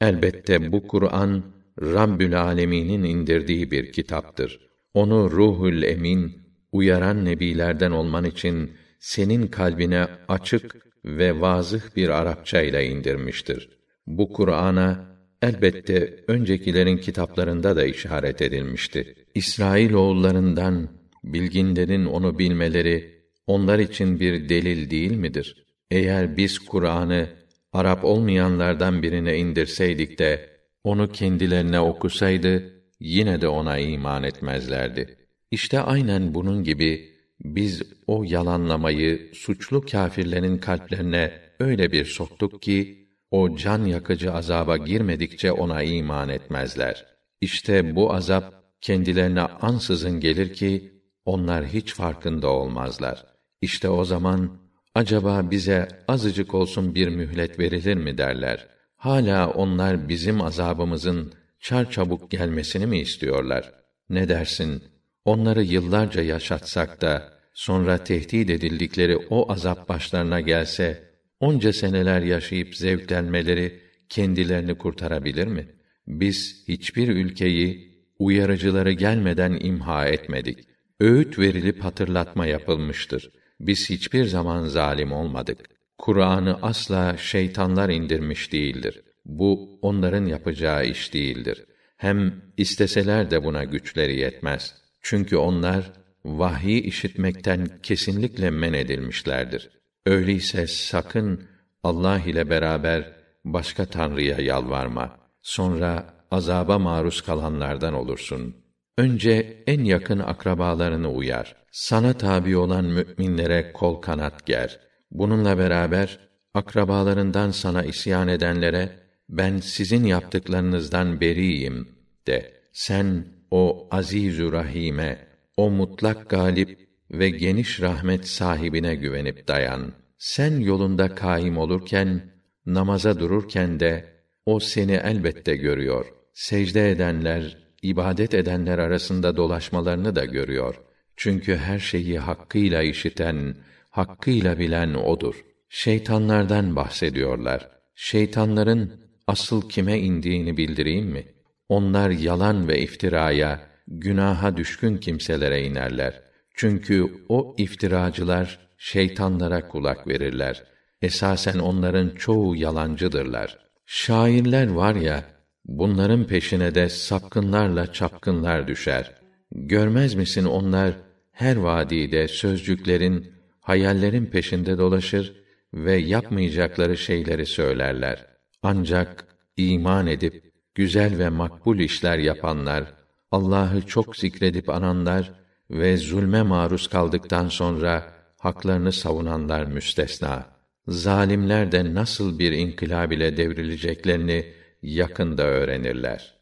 Elbette bu Kur'an Rabbül Alemin'in indirdiği bir kitaptır. Onu Ruhul Emin uyaran nebilerden olman için senin kalbine açık ve vazıh bir Arapça ile indirmiştir. Bu Kur'an'a elbette öncekilerin kitaplarında da işaret edilmişti. İsrail oğullarından bilginlerin onu bilmeleri onlar için bir delil değil midir? Eğer biz Kur'an'ı Arap olmayanlardan birine indirseydik de onu kendilerine okusaydı yine de ona iman etmezlerdi. İşte aynen bunun gibi biz o yalanlamayı suçlu kâfirlerin kalplerine öyle bir soktuk ki o can yakıcı azaba girmedikçe ona iman etmezler. İşte bu azap kendilerine ansızın gelir ki onlar hiç farkında olmazlar. İşte o zaman acaba bize azıcık olsun bir mühlet verilir mi derler. Hala onlar bizim azabımızın çarçabuk gelmesini mi istiyorlar? Ne dersin? Onları yıllarca yaşatsak da sonra tehdit edildikleri o azap başlarına gelse, onca seneler yaşayıp zevklenmeleri kendilerini kurtarabilir mi? Biz hiçbir ülkeyi uyarıcıları gelmeden imha etmedik. Öğüt verilip hatırlatma yapılmıştır. Biz hiçbir zaman zalim olmadık. Kur'an'ı asla şeytanlar indirmiş değildir. Bu onların yapacağı iş değildir. Hem isteseler de buna güçleri yetmez. Çünkü onlar vahyi işitmekten kesinlikle men edilmişlerdir. Öyleyse sakın Allah ile beraber başka tanrıya yalvarma. Sonra azaba maruz kalanlardan olursun. Önce en yakın akrabalarını uyar. Sana tabi olan müminlere kol kanat ger. Bununla beraber akrabalarından sana isyan edenlere ben sizin yaptıklarınızdan beriyim de. Sen o azizü rahime, o mutlak galip ve geniş rahmet sahibine güvenip dayan. Sen yolunda kaim olurken, namaza dururken de o seni elbette görüyor. Secde edenler, ibadet edenler arasında dolaşmalarını da görüyor. Çünkü her şeyi hakkıyla işiten, hakkıyla bilen odur. Şeytanlardan bahsediyorlar. Şeytanların asıl kime indiğini bildireyim mi? Onlar yalan ve iftiraya, günaha düşkün kimselere inerler. Çünkü o iftiracılar şeytanlara kulak verirler. Esasen onların çoğu yalancıdırlar. Şairler var ya, bunların peşine de sapkınlarla çapkınlar düşer. Görmez misin onlar her vadide sözcüklerin, hayallerin peşinde dolaşır ve yapmayacakları şeyleri söylerler. Ancak iman edip güzel ve makbul işler yapanlar, Allah'ı çok zikredip ananlar ve zulme maruz kaldıktan sonra haklarını savunanlar müstesna. Zalimler de nasıl bir inkılab ile devrileceklerini yakında öğrenirler.